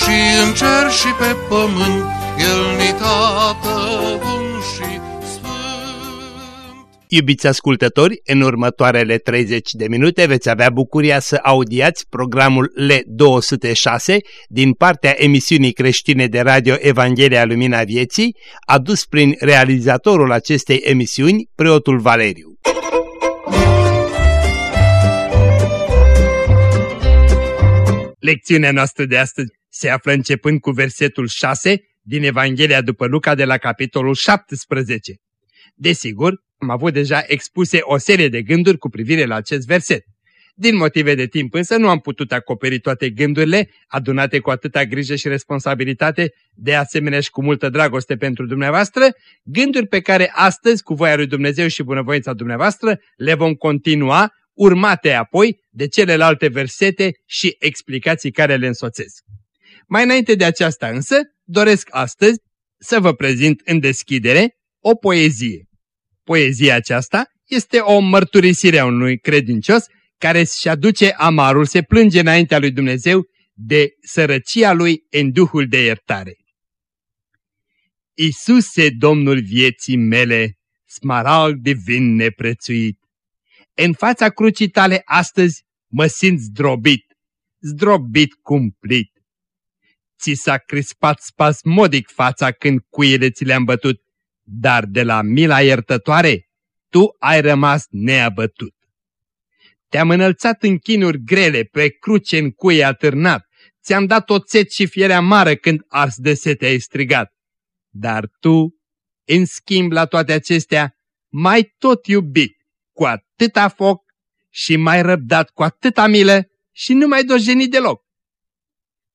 și în cer și pe pământ, El ni tată bun și Iubiți ascultători, în următoarele 30 de minute veți avea bucuria să audiați programul L206 din partea emisiunii creștine de radio Evanghelia Lumina Vieții, adus prin realizatorul acestei emisiuni, preotul Valeriu. Lecțiunea noastră de astăzi se află începând cu versetul 6 din Evanghelia după Luca de la capitolul 17. Desigur, am avut deja expuse o serie de gânduri cu privire la acest verset. Din motive de timp însă nu am putut acoperi toate gândurile adunate cu atâta grijă și responsabilitate, de asemenea și cu multă dragoste pentru dumneavoastră, gânduri pe care astăzi, cu voia lui Dumnezeu și bunăvoința dumneavoastră, le vom continua, urmate apoi de celelalte versete și explicații care le însoțesc. Mai înainte de aceasta însă, doresc astăzi să vă prezint în deschidere o poezie. Poezia aceasta este o mărturisire a unui credincios care își aduce amarul, se plânge înaintea lui Dumnezeu de sărăcia lui în duhul de iertare. Isuse, Domnul vieții mele, smarald divin neprețuit, în fața crucii tale astăzi mă simt zdrobit, zdrobit cumplit. Ți s-a crispat spasmodic fața când cuiele ți le-am bătut, dar de la mila iertătoare tu ai rămas neabătut. Te-am înălțat în chinuri grele, pe cruce în cuie atârnat, ți-am dat oțet și fiere amară când ars de sete ai strigat. Dar tu, în schimb la toate acestea, mai tot iubit cu atâta foc și mai răbdat cu atâta milă și nu mai dojenit deloc.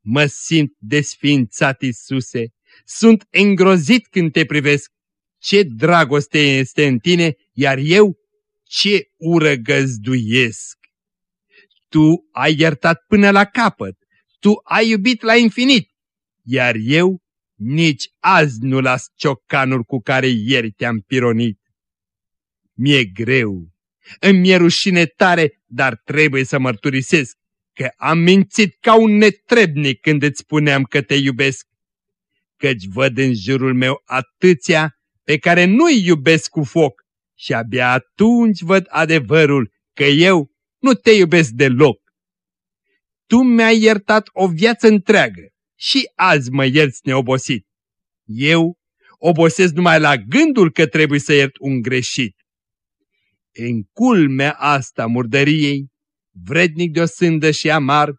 Mă simt desfințat, Iisuse, sunt îngrozit când te privesc. Ce dragoste este în tine, iar eu ce ură găzduiesc. Tu ai iertat până la capăt, tu ai iubit la infinit, iar eu nici azi nu las ciocanul cu care ieri te-am pironit. Mi-e greu, îmi e rușine tare, dar trebuie să mărturisesc că am mințit ca un netrebnic când îți spuneam că te iubesc. Căci văd în jurul meu atâția pe care nu-i iubesc cu foc și abia atunci văd adevărul că eu nu te iubesc deloc. Tu mi-ai iertat o viață întreagă și azi mă ierți neobosit. Eu obosesc numai la gândul că trebuie să iert un greșit. În culmea asta murdăriei, vrednic de o sândă și amar,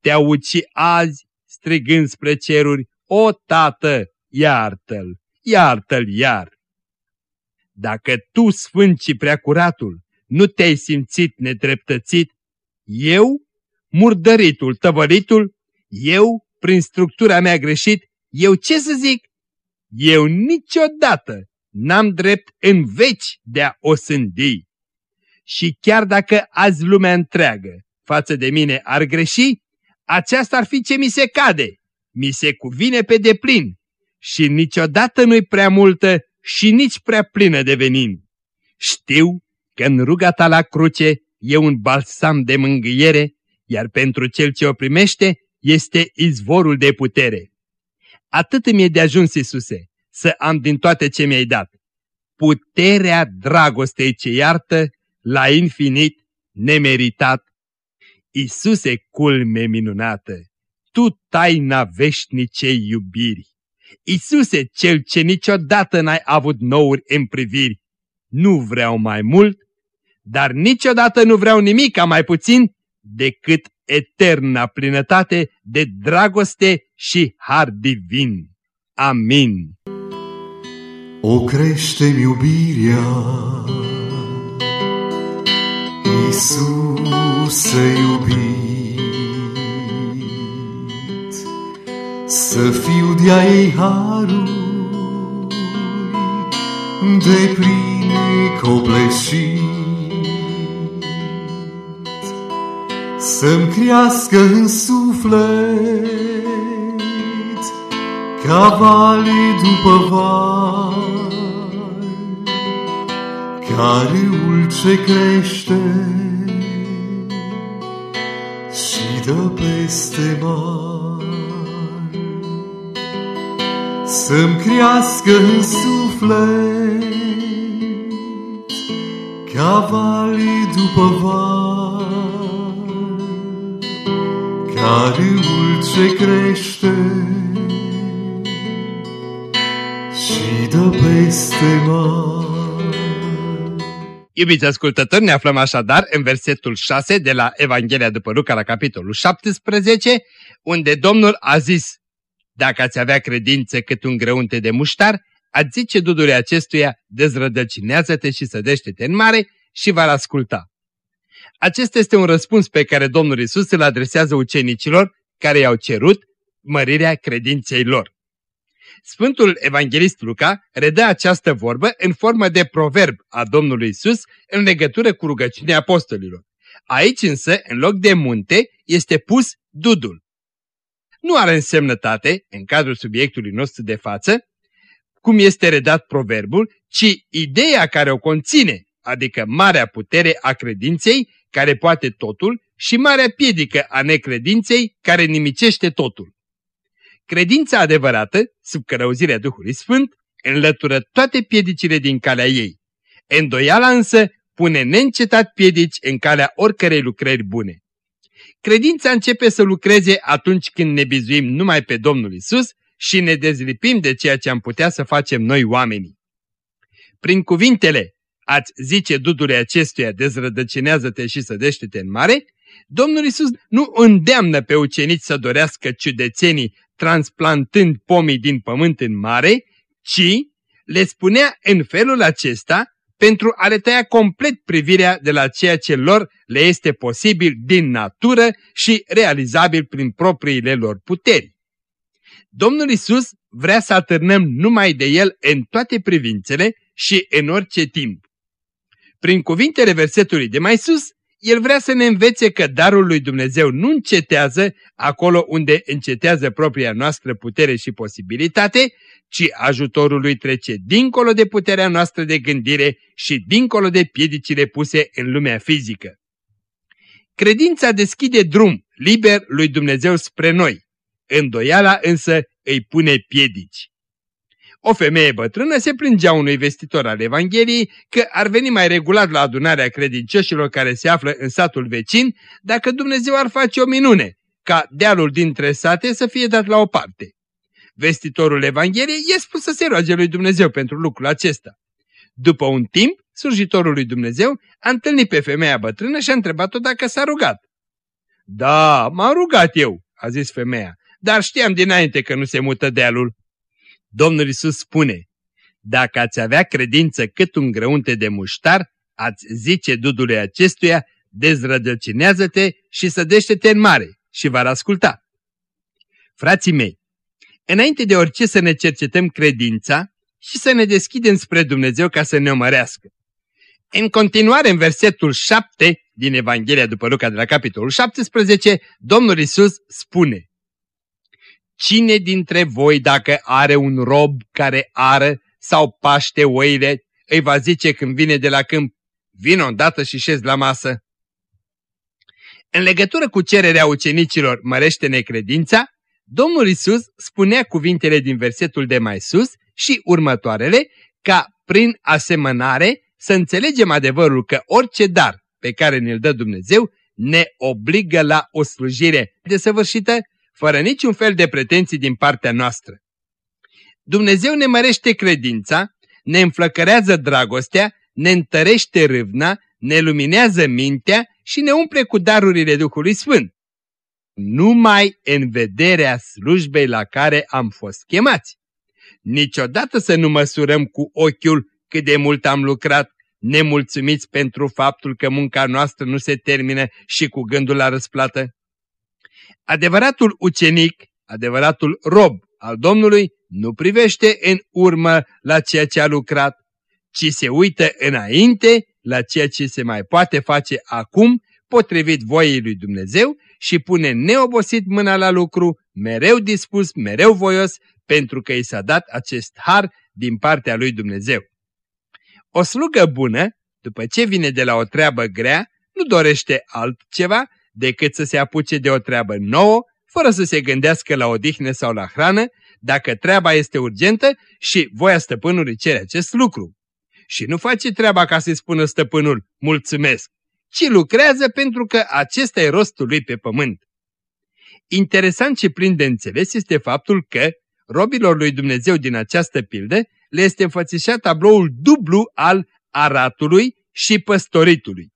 te aud și azi strigând spre ceruri, o, Tată, iartă-l! iartă-l iar. Dacă tu, Sfânt și Preacuratul, nu te-ai simțit nedreptățit, eu, murdăritul, tăvălitul, eu, prin structura mea greșit, eu ce să zic? Eu niciodată n-am drept în veci de a o sândi. Și chiar dacă azi lumea întreagă față de mine ar greși, aceasta ar fi ce mi se cade, mi se cuvine pe deplin și niciodată nu-i prea multă și nici prea plină de venin. Știu că în ruga ta la cruce e un balsam de mângâiere, iar pentru cel ce o primește este izvorul de putere. Atât mi-e de ajuns, Iisuse, să am din toate ce mi-ai dat. Puterea dragostei ce iartă la infinit, nemeritat. Iisuse, culme minunată, tu taina veșnicei iubiri. Isuse, cel ce niciodată n-ai avut nouri în priviri, nu vreau mai mult, dar niciodată nu vreau nimic mai puțin decât eterna plinătate de dragoste și har divin. Amin. O crește iubirea, Iisuse iubit, să fiu de-a ei harul de pline copleșit. Să-mi crească în suflet cavale după val, ca râul ce crește și dă peste mare. Să-mi crească în suflet cavale după val, ca râul ce crește și dă peste Iubiți ascultători, ne aflăm așadar în versetul 6 de la Evanghelia după Luca la capitolul 17, unde Domnul a zis, Dacă ați avea credință cât un grăunte de muștar, ați zice dudului acestuia, dezrădăcinează-te și sădește-te în mare și va asculta. Acesta este un răspuns pe care Domnul Isus îl adresează ucenicilor care i-au cerut mărirea credinței lor. Sfântul Evanghelist Luca redă această vorbă în formă de proverb a Domnului Isus în legătură cu rugăciunea apostolilor. Aici însă, în loc de munte, este pus dudul. Nu are însemnătate, în cadrul subiectului nostru de față, cum este redat proverbul, ci ideea care o conține, adică marea putere a credinței, care poate totul, și marea piedică a necredinței, care nimicește totul. Credința adevărată, sub cărăuzirea Duhului Sfânt, înlătură toate piedicile din calea ei. Îndoiala însă pune neîncetat piedici în calea oricărei lucrări bune. Credința începe să lucreze atunci când ne bizuim numai pe Domnul Isus și ne dezlipim de ceea ce am putea să facem noi oamenii. Prin cuvintele, ați zice dudule acestuia, dezrădăcinează-te și sădește-te în mare, Domnul Isus nu îndeamnă pe ucenici să dorească ciudățenii transplantând pomii din pământ în mare, ci le spunea în felul acesta pentru a le tăia complet privirea de la ceea ce lor le este posibil din natură și realizabil prin propriile lor puteri. Domnul Isus vrea să atârnăm numai de El în toate privințele și în orice timp. Prin cuvintele versetului de mai sus, el vrea să ne învețe că darul lui Dumnezeu nu încetează acolo unde încetează propria noastră putere și posibilitate, ci ajutorul lui trece dincolo de puterea noastră de gândire și dincolo de piedicile puse în lumea fizică. Credința deschide drum liber lui Dumnezeu spre noi, îndoiala însă îi pune piedici. O femeie bătrână se plângea unui vestitor al Evangheliei că ar veni mai regulat la adunarea credincioșilor care se află în satul vecin dacă Dumnezeu ar face o minune, ca dealul dintre sate să fie dat la o parte. Vestitorul Evangheliei e spus să se roage lui Dumnezeu pentru lucrul acesta. După un timp, slujitorul lui Dumnezeu a întâlnit pe femeia bătrână și a întrebat-o dacă s-a rugat. Da, m-am rugat eu, a zis femeia, dar știam dinainte că nu se mută dealul. Domnul Isus spune, dacă ați avea credință cât un grăunte de muștar, ați zice dudului acestuia, dezrădăcinează-te și sădește-te în mare și va asculta. Frații mei, înainte de orice să ne cercetăm credința și să ne deschidem spre Dumnezeu ca să ne omărească. În continuare, în versetul 7 din Evanghelia după Luca de la capitolul 17, Domnul Isus spune Cine dintre voi dacă are un rob care ară sau paște oile, îi va zice când vine de la câmp, vină odată și șezi la masă? În legătură cu cererea ucenicilor mărește necredința, Domnul Isus spunea cuvintele din versetul de mai sus și următoarele ca prin asemănare să înțelegem adevărul că orice dar pe care ne-l dă Dumnezeu ne obligă la o slujire desăvârșită fără niciun fel de pretenții din partea noastră. Dumnezeu ne mărește credința, ne înflăcărează dragostea, ne întărește râvna, ne luminează mintea și ne umple cu darurile Duhului Sfânt. Numai în vederea slujbei la care am fost chemați. Niciodată să nu măsurăm cu ochiul cât de mult am lucrat, nemulțumiți pentru faptul că munca noastră nu se termină și cu gândul la răsplată. Adevăratul ucenic, adevăratul rob al Domnului nu privește în urmă la ceea ce a lucrat, ci se uită înainte la ceea ce se mai poate face acum, potrivit voiei lui Dumnezeu și pune neobosit mâna la lucru, mereu dispus, mereu voios, pentru că i s-a dat acest har din partea lui Dumnezeu. O slugă bună, după ce vine de la o treabă grea, nu dorește altceva decât să se apuce de o treabă nouă, fără să se gândească la odihnă sau la hrană, dacă treaba este urgentă și voia stăpânului cere acest lucru. Și nu face treaba ca să-i spună stăpânul, mulțumesc, ci lucrează pentru că acesta e rostul lui pe pământ. Interesant și plin de înțeles este faptul că robilor lui Dumnezeu din această pildă le este înfățișat tabloul dublu al aratului și păstoritului.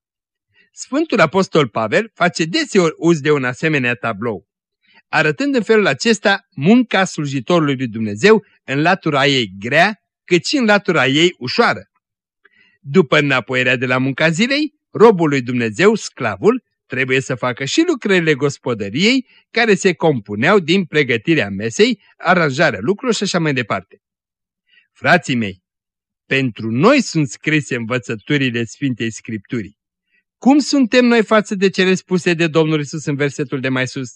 Sfântul Apostol Pavel face deseori uz de un asemenea tablou, arătând în felul acesta munca slujitorului lui Dumnezeu în latura ei grea, cât și în latura ei ușoară. După înapoierea de la munca zilei, robul lui Dumnezeu, sclavul, trebuie să facă și lucrările gospodăriei care se compuneau din pregătirea mesei, aranjarea lucrurilor și așa mai departe. Frații mei, pentru noi sunt scrise învățăturile Sfintei Scripturii. Cum suntem noi față de cele spuse de Domnul Isus în versetul de mai sus?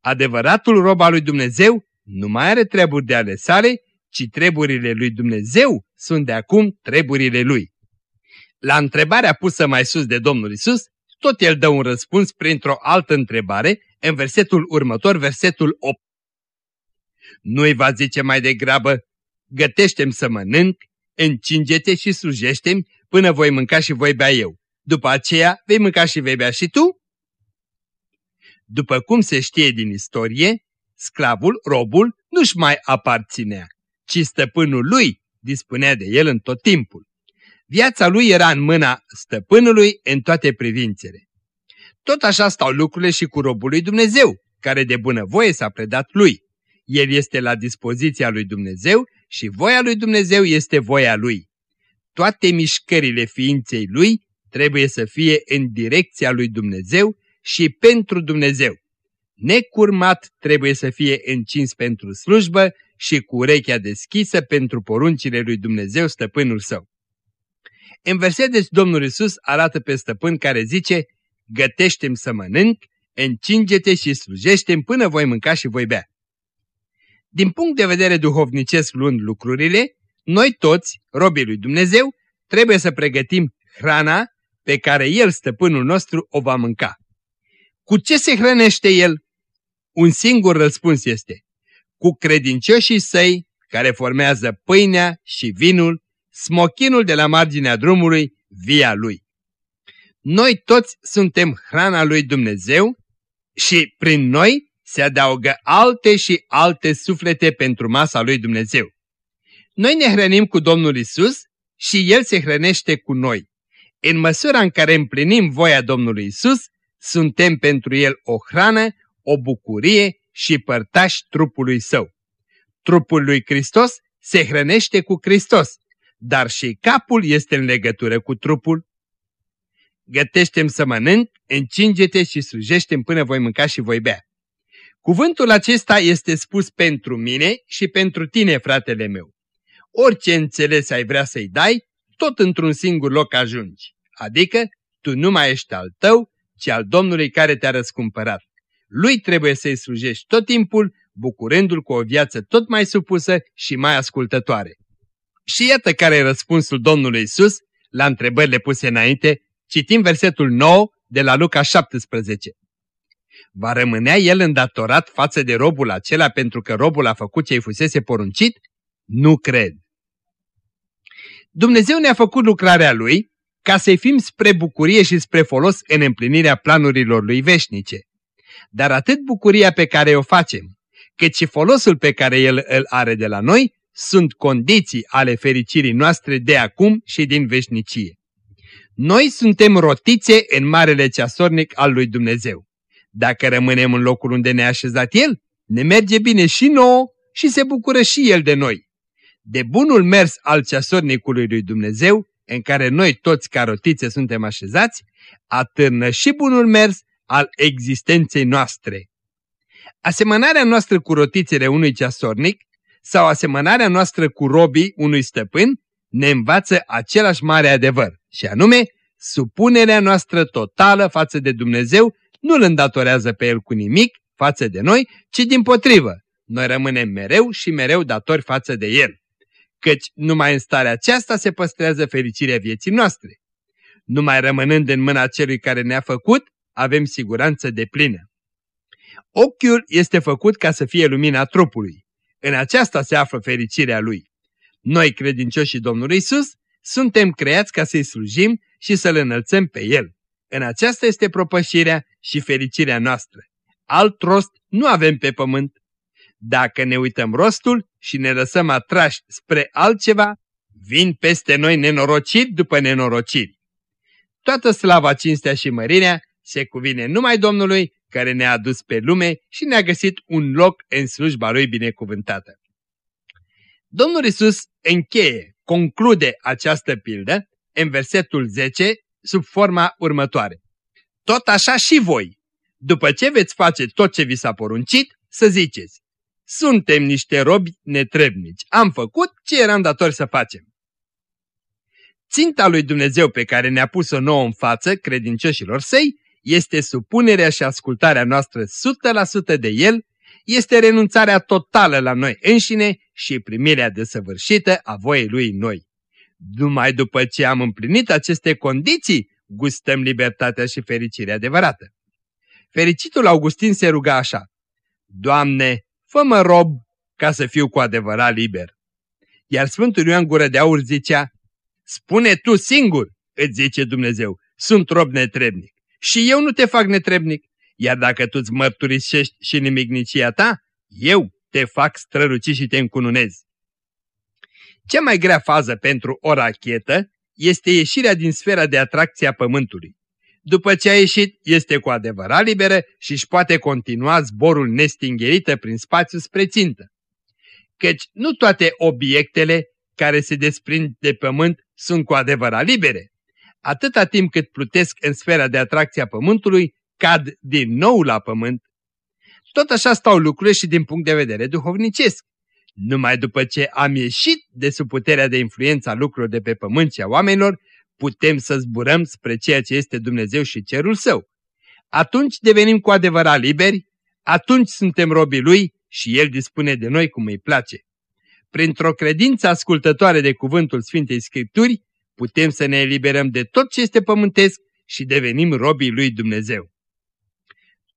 Adevăratul rob al lui Dumnezeu nu mai are treburi de ale sale, ci treburile lui Dumnezeu sunt de acum treburile lui. La întrebarea pusă mai sus de Domnul Isus, tot el dă un răspuns printr-o altă întrebare în versetul următor, versetul 8. Nu-i va zice mai degrabă, găteștem să mănânc, încinge-te și slujește până voi mânca și voi bea eu. După aceea vei mânca și vei bea și tu? După cum se știe din istorie, sclavul, robul, nu-și mai aparținea, ci stăpânul lui dispunea de el în tot timpul. Viața lui era în mâna stăpânului în toate privințele. Tot așa stau lucrurile și cu robul lui Dumnezeu, care de bunăvoie s-a predat lui. El este la dispoziția lui Dumnezeu și voia lui Dumnezeu este voia lui. Toate mișcările ființei lui trebuie să fie în direcția lui Dumnezeu și pentru Dumnezeu. Necurmat trebuie să fie încins pentru slujbă și cu urechea deschisă pentru poruncile lui Dumnezeu stăpânul său. În verset deci Domnul Isus arată pe stăpân care zice, gătește-mi să mănânc, încinge-te și slujește până voi mânca și voi bea. Din punct de vedere duhovnicesc luând lucrurile, noi toți, robii lui Dumnezeu, trebuie să pregătim hrana pe care El, stăpânul nostru, o va mânca. Cu ce se hrănește El? Un singur răspuns este, cu credincioșii săi care formează pâinea și vinul, smochinul de la marginea drumului, via lui. Noi toți suntem hrana lui Dumnezeu și prin noi se adaugă alte și alte suflete pentru masa lui Dumnezeu. Noi ne hrănim cu Domnul Isus și El se hrănește cu noi. În măsura în care împlinim voia Domnului Isus, suntem pentru El o hrană, o bucurie și părtași trupului Său. Trupul lui Hristos se hrănește cu Hristos, dar și capul este în legătură cu trupul. Gătește-mi să mănânc, încinge-te și slujește până voi mânca și voi bea. Cuvântul acesta este spus pentru mine și pentru tine, fratele meu. Orice înțeles ai vrea să-i dai, tot într-un singur loc ajungi. Adică, tu nu mai ești al tău, ci al Domnului care te-a răscumpărat. Lui trebuie să-i slujești tot timpul, bucurându-l cu o viață tot mai supusă și mai ascultătoare. Și iată care e răspunsul Domnului Isus la întrebările puse înainte, citim versetul 9 de la Luca 17. Va rămânea el îndatorat față de robul acela pentru că robul a făcut ce-i fusese poruncit? Nu cred. Dumnezeu ne-a făcut lucrarea Lui ca să-i fim spre bucurie și spre folos în împlinirea planurilor Lui veșnice. Dar atât bucuria pe care o facem, cât și folosul pe care El îl are de la noi, sunt condiții ale fericirii noastre de acum și din veșnicie. Noi suntem rotițe în marele ceasornic al lui Dumnezeu. Dacă rămânem în locul unde ne-a așezat El, ne merge bine și nouă și se bucură și El de noi. De bunul mers al ceasornicului lui Dumnezeu, în care noi toți ca rotițe suntem așezați, atârnă și bunul mers al existenței noastre. Asemănarea noastră cu rotițele unui ceasornic sau asemănarea noastră cu robii unui stăpân ne învață același mare adevăr, și anume, supunerea noastră totală față de Dumnezeu nu îl îndatorează pe El cu nimic față de noi, ci din potrivă, noi rămânem mereu și mereu datori față de El. Căci numai în starea aceasta se păstrează fericirea vieții noastre. Numai rămânând în mâna celui care ne-a făcut, avem siguranță de plină. Ochiul este făcut ca să fie lumina trupului. În aceasta se află fericirea lui. Noi, credincioșii Domnului Isus, suntem creați ca să-i slujim și să-L înălțăm pe El. În aceasta este propășirea și fericirea noastră. Alt rost nu avem pe pământ. Dacă ne uităm rostul și ne lăsăm atrași spre altceva, vin peste noi nenorociri după nenorociri. Toată slava, cinstea și mărirea se cuvine numai Domnului care ne-a adus pe lume și ne-a găsit un loc în slujba Lui binecuvântată. Domnul Isus încheie, conclude această pildă în versetul 10 sub forma următoare. Tot așa și voi, după ce veți face tot ce vi s-a poruncit, să ziceți, suntem niște robi netrebnici, am făcut ce eram datori să facem. Ținta lui Dumnezeu pe care ne-a pus-o nouă în față, credincioșilor săi, este supunerea și ascultarea noastră 100% de El, este renunțarea totală la noi înșine și primirea desăvârșită a voiei Lui noi. Numai după ce am împlinit aceste condiții, gustăm libertatea și fericirea adevărată. Fericitul Augustin se ruga așa, Doamne, fă-mă rob ca să fiu cu adevărat liber. Iar Sfântul Ioan Gură de Aur zicea, Spune tu singur, îți zice Dumnezeu, sunt rob netrebnic și eu nu te fac netrebnic, iar dacă tu îți mărturisești și nimicnicia ta, eu te fac străluci și te încununez. Cea mai grea fază pentru o rachetă este ieșirea din sfera de atracție a Pământului. După ce a ieșit, este cu adevărat liberă și își poate continua zborul nestingherită prin spațiu spre țintă. Căci nu toate obiectele care se desprind de pământ sunt cu adevărat libere. Atâta timp cât plutesc în sfera de atracție a pământului, cad din nou la pământ. Tot așa stau lucrurile și din punct de vedere duhovnicesc. Numai după ce am ieșit de sub puterea de influență a lucrurilor de pe pământ și a oamenilor, putem să zburăm spre ceea ce este Dumnezeu și cerul său. Atunci devenim cu adevărat liberi, atunci suntem robii Lui și El dispune de noi cum îi place. Printr-o credință ascultătoare de cuvântul Sfintei Scripturi, putem să ne eliberăm de tot ce este pământesc și devenim robii lui Dumnezeu.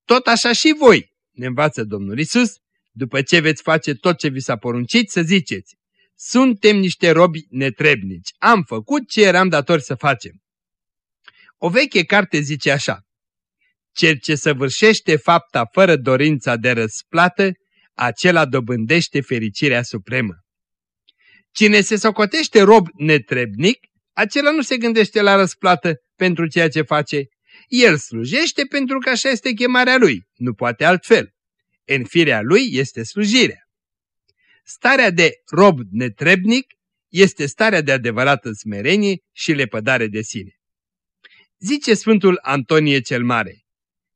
Tot așa și voi, ne învață Domnul Isus, după ce veți face tot ce vi s-a poruncit, să ziceți, suntem niște robi netrebnici, am făcut ce eram datori să facem. O veche carte zice așa, Cel ce săvârșește fapta fără dorința de răsplată, acela dobândește fericirea supremă. Cine se socotește rob netrebnic, acela nu se gândește la răsplată pentru ceea ce face. El slujește pentru că așa este chemarea lui, nu poate altfel. În firea lui este slujirea. Starea de rob netrebnic este starea de adevărată smerenie și lepădare de sine. Zice Sfântul Antonie cel Mare,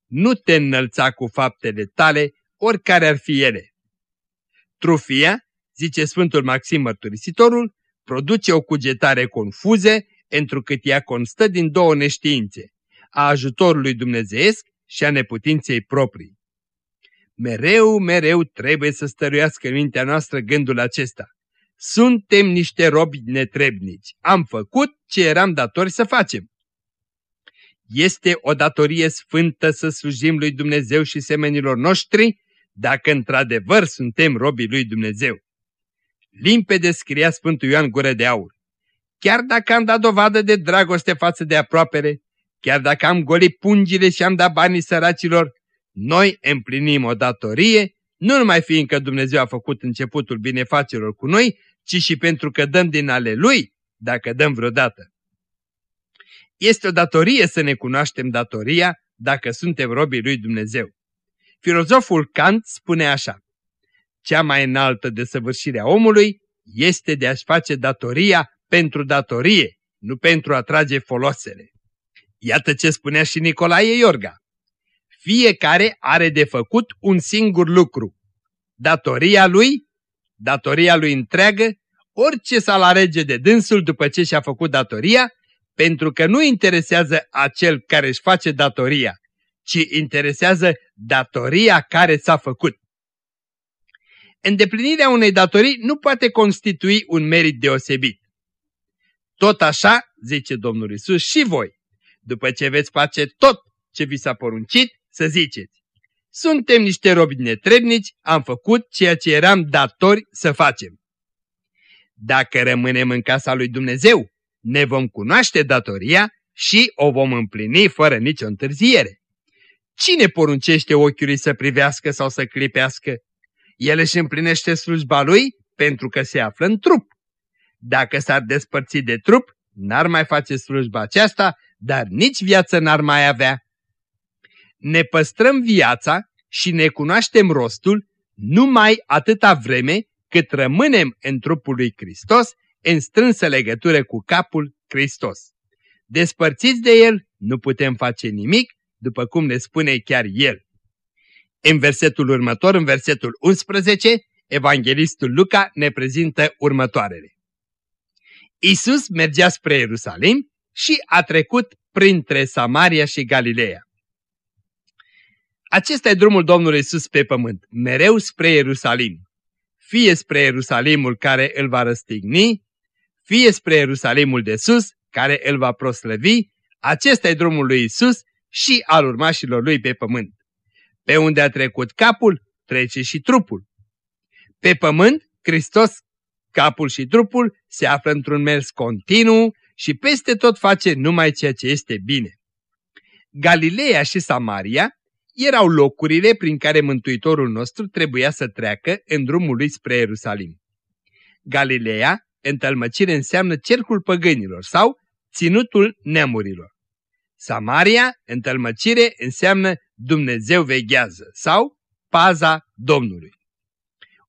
nu te înălța cu faptele tale, oricare ar fi ele. Trufia, zice Sfântul Maxim Mărturisitorul, produce o cugetare confuze, întrucât ea constă din două neștiințe, a ajutorului dumnezeesc și a neputinței proprii. Mereu, mereu trebuie să stăruiască în mintea noastră gândul acesta. Suntem niște robi netrebnici. Am făcut ce eram datori să facem. Este o datorie sfântă să slujim lui Dumnezeu și semenilor noștri, dacă într-adevăr suntem robii lui Dumnezeu. Limpede scria Sfântul Ioan Gură de Aur. Chiar dacă am dat dovadă de dragoste față de aproapele, chiar dacă am golit pungile și am dat banii săracilor, noi împlinim o datorie, nu numai fiindcă Dumnezeu a făcut începutul binefacerilor cu noi, ci și pentru că dăm din ale Lui, dacă dăm vreodată. Este o datorie să ne cunoaștem datoria dacă suntem robii lui Dumnezeu. Filozoful Kant spune așa, cea mai înaltă desăvârșire a omului este de a-și face datoria pentru datorie, nu pentru a trage folosele. Iată ce spunea și Nicolae Iorga. Fiecare are de făcut un singur lucru. Datoria lui, datoria lui întreagă, orice s-ar alege de dânsul după ce și-a făcut datoria, pentru că nu interesează acel care își face datoria, ci interesează datoria care s-a făcut. Îndeplinirea unei datorii nu poate constitui un merit deosebit. Tot așa, zice Domnul Isus, și voi, după ce veți face tot ce vi s-a poruncit, să ziceți, suntem niște robi netrebnici, am făcut ceea ce eram datori să facem. Dacă rămânem în casa lui Dumnezeu, ne vom cunoaște datoria și o vom împlini fără nicio întârziere. Cine poruncește ochiului să privească sau să clipească? El își împlinește slujba lui pentru că se află în trup. Dacă s-ar despărți de trup, n-ar mai face slujba aceasta, dar nici viață n-ar mai avea. Ne păstrăm viața și ne cunoaștem rostul numai atâta vreme cât rămânem în trupul lui Hristos în strânsă legătură cu capul Hristos. Despărțiți de El, nu putem face nimic, după cum ne spune chiar El. În versetul următor, în versetul 11, evanghelistul Luca ne prezintă următoarele. Isus mergea spre Ierusalim și a trecut printre Samaria și Galileea. Acesta e drumul Domnului Isus pe pământ, mereu spre Ierusalim. Fie spre Ierusalimul care îl va răstigni, fie spre Ierusalimul de sus, care îl va proslăvi, acesta e drumul lui Isus și al urmașilor lui pe pământ. Pe unde a trecut capul, trece și trupul. Pe pământ, Hristos, capul și trupul, se află într-un mers continuu și peste tot face numai ceea ce este bine. Galileea și Samaria erau locurile prin care Mântuitorul nostru trebuia să treacă în drumul lui spre Ierusalim. Galileea, întâlmăcire înseamnă cercul păgânilor sau ținutul neamurilor. Samaria, întâlmăcire, înseamnă Dumnezeu veghează sau paza Domnului.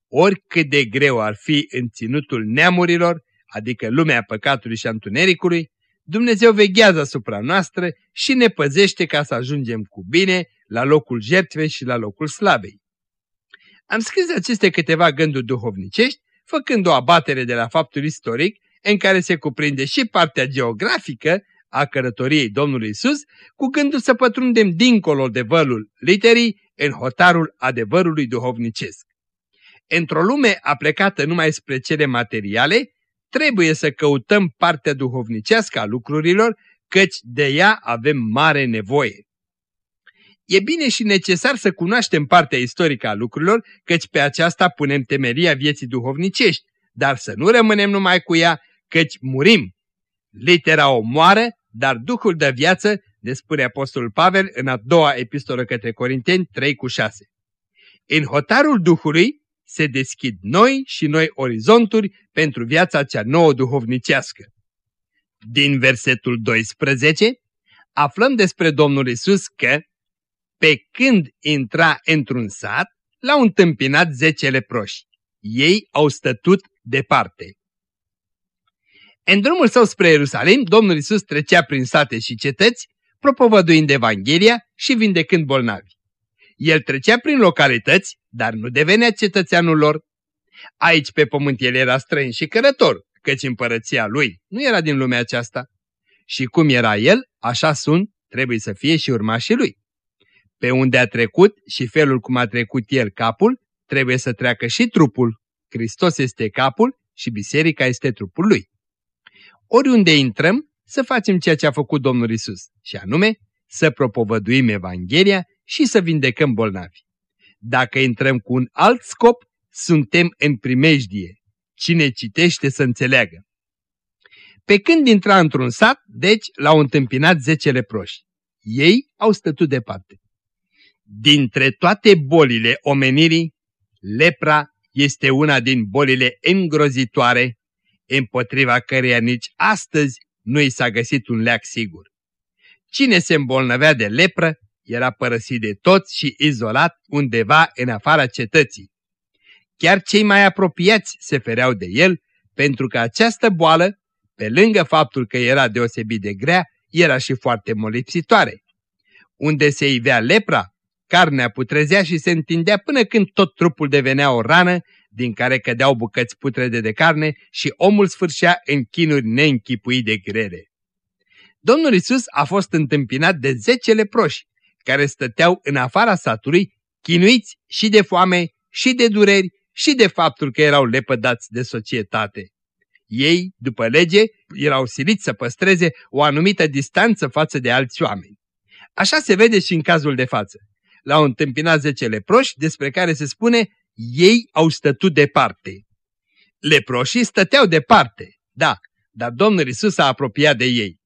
Oricât de greu ar fi în ținutul neamurilor, adică lumea păcatului și a întunericului, Dumnezeu veghează asupra noastră și ne păzește ca să ajungem cu bine la locul jertfei și la locul slavei. Am scris aceste câteva gânduri duhovnicești, făcând o abatere de la faptul istoric, în care se cuprinde și partea geografică a călătoriei Domnului Isus, cu gândul să pătrundem dincolo de vălul literii în hotarul adevărului duhovnicesc. Într-o lume aplecată numai spre cele materiale, trebuie să căutăm partea duhovnicească a lucrurilor, căci de ea avem mare nevoie. E bine și necesar să cunoaștem partea istorică a lucrurilor, căci pe aceasta punem temeria vieții duhovnicești, dar să nu rămânem numai cu ea, căci murim. Litera o moară, dar Duhul de viață, ne spune Apostolul Pavel în a doua epistolă către Corinteni 3 cu 6. În hotarul Duhului se deschid noi și noi orizonturi pentru viața cea nouă duhovnicească. Din versetul 12 aflăm despre Domnul Isus că, pe când intra într-un sat, l-au întâmpinat zece leproși. Ei au stătut departe. În drumul său spre Ierusalim, Domnul Isus trecea prin sate și cetăți, propovăduind Evanghelia și vindecând bolnavi. El trecea prin localități, dar nu devenea cetățeanul lor. Aici pe pământ el era străin și cărător, căci împărăția lui nu era din lumea aceasta. Și cum era el, așa sunt, trebuie să fie și urmașii lui. Pe unde a trecut și felul cum a trecut el capul, trebuie să treacă și trupul. Hristos este capul și biserica este trupul lui. Oriunde intrăm, să facem ceea ce a făcut Domnul Isus, și anume să propovăduim Evanghelia și să vindecăm bolnavi. Dacă intrăm cu un alt scop, suntem în primejdie. Cine citește să înțeleagă. Pe când intra într-un sat, deci l-au întâmpinat zece leproși. Ei au stătut departe. Dintre toate bolile omenirii, lepra este una din bolile îngrozitoare, împotriva căreia nici astăzi nu i s-a găsit un leac sigur. Cine se îmbolnăvea de lepră era părăsit de toți și izolat undeva în afara cetății. Chiar cei mai apropiați se fereau de el, pentru că această boală, pe lângă faptul că era deosebit de grea, era și foarte molipsitoare. Unde se ivea lepra, carnea putrezea și se întindea până când tot trupul devenea o rană, din care cădeau bucăți putrede de carne și omul sfârșea în chinuri neînchipui de grele. Domnul Isus a fost întâmpinat de zece leproși, care stăteau în afara satului, chinuiți și de foame, și de dureri, și de faptul că erau lepădați de societate. Ei, după lege, erau siliți să păstreze o anumită distanță față de alți oameni. Așa se vede și în cazul de față. L-au întâmpinat zece leproși, despre care se spune, ei au stătut departe. Leproșii stăteau departe, da, dar Domnul Isus a apropiat de ei.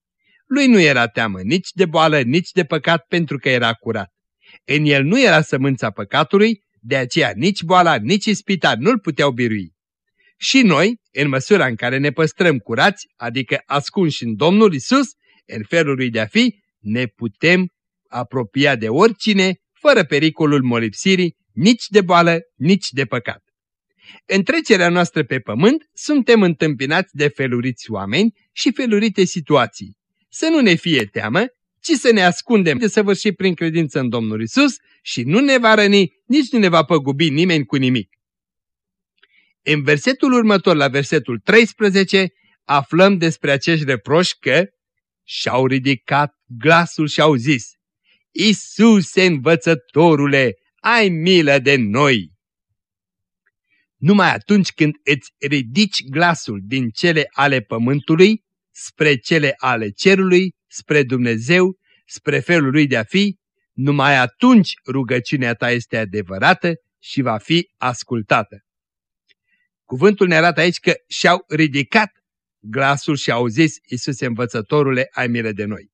Lui nu era teamă nici de boală, nici de păcat, pentru că era curat. În el nu era sămânța păcatului, de aceea nici boala, nici ispita nu-l puteau birui. Și noi, în măsura în care ne păstrăm curați, adică ascunși în Domnul Isus, în felul lui de a fi, ne putem apropia de oricine, fără pericolul molipsirii, nici de boală, nici de păcat. În trecerea noastră pe pământ, suntem întâmpinați de feluriți oameni și felurite situații. Să nu ne fie teamă, ci să ne ascundem de săvârși prin credință în Domnul Isus și nu ne va răni, nici nu ne va păgubi nimeni cu nimic. În versetul următor, la versetul 13, aflăm despre acești reproși că și-au ridicat glasul și au zis, Iisuse învățătorule, ai milă de noi! Numai atunci când îți ridici glasul din cele ale pământului spre cele ale cerului, spre Dumnezeu, spre felul lui de a fi, numai atunci rugăciunea ta este adevărată și va fi ascultată. Cuvântul ne arată aici că și-au ridicat glasul și au zis, Iisuse învățătorule, ai milă de noi.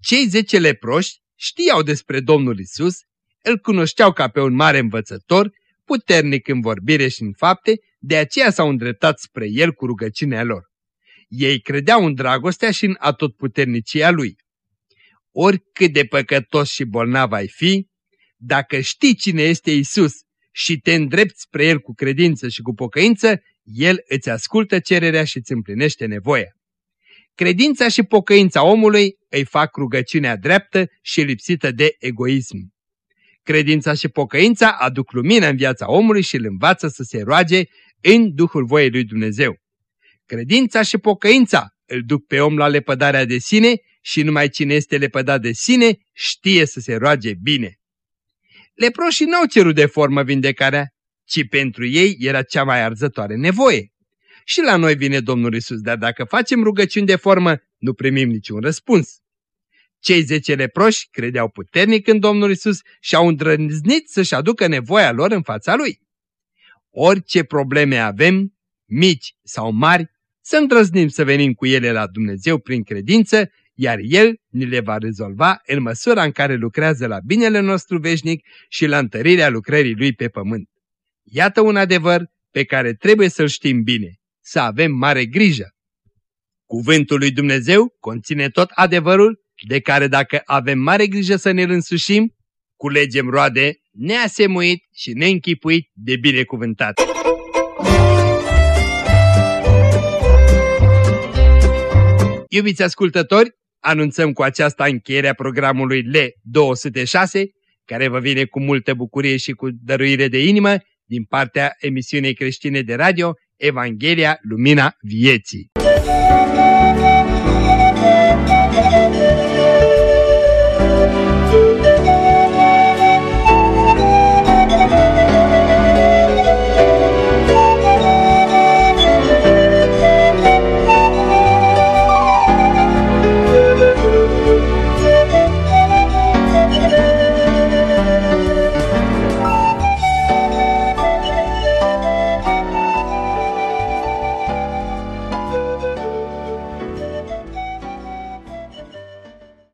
Cei zece leproși știau despre Domnul Isus, îl cunoșteau ca pe un mare învățător, puternic în vorbire și în fapte, de aceea s-au îndreptat spre el cu rugăciunea lor. Ei credeau în dragostea și în atotputernicia lui. Oricât de păcătos și bolnav ai fi, dacă știi cine este Isus și te îndrepți spre El cu credință și cu pocăință, El îți ascultă cererea și îți împlinește nevoia. Credința și pocăința omului îi fac rugăciunea dreaptă și lipsită de egoism. Credința și pocăința aduc lumină în viața omului și îl învață să se roage în Duhul voiei lui Dumnezeu. Credința și pocăința îl duc pe om la lepădarea de sine și numai cine este lepădat de sine știe să se roage bine. Leproșii n-au cerut de formă vindecarea, ci pentru ei era cea mai arzătoare nevoie. Și la noi vine Domnul Isus, dar dacă facem rugăciuni de formă, nu primim niciun răspuns. Cei zece leproși credeau puternic în Domnul Isus și au îndrăznit să-și aducă nevoia lor în fața Lui. Orice probleme avem, mici sau mari, să îndrăznim să venim cu ele la Dumnezeu prin credință, iar El ni le va rezolva în măsura în care lucrează la binele nostru veșnic și la întărirea lucrării Lui pe pământ. Iată un adevăr pe care trebuie să-l știm bine, să avem mare grijă. Cuvântul lui Dumnezeu conține tot adevărul de care dacă avem mare grijă să ne-l însușim, culegem roade neasemuit și neînchipuit de binecuvântat. Iubiți ascultători, anunțăm cu aceasta încheierea programului L206, care vă vine cu multă bucurie și cu dăruire de inimă din partea emisiunii creștine de radio Evanghelia Lumina Vieții.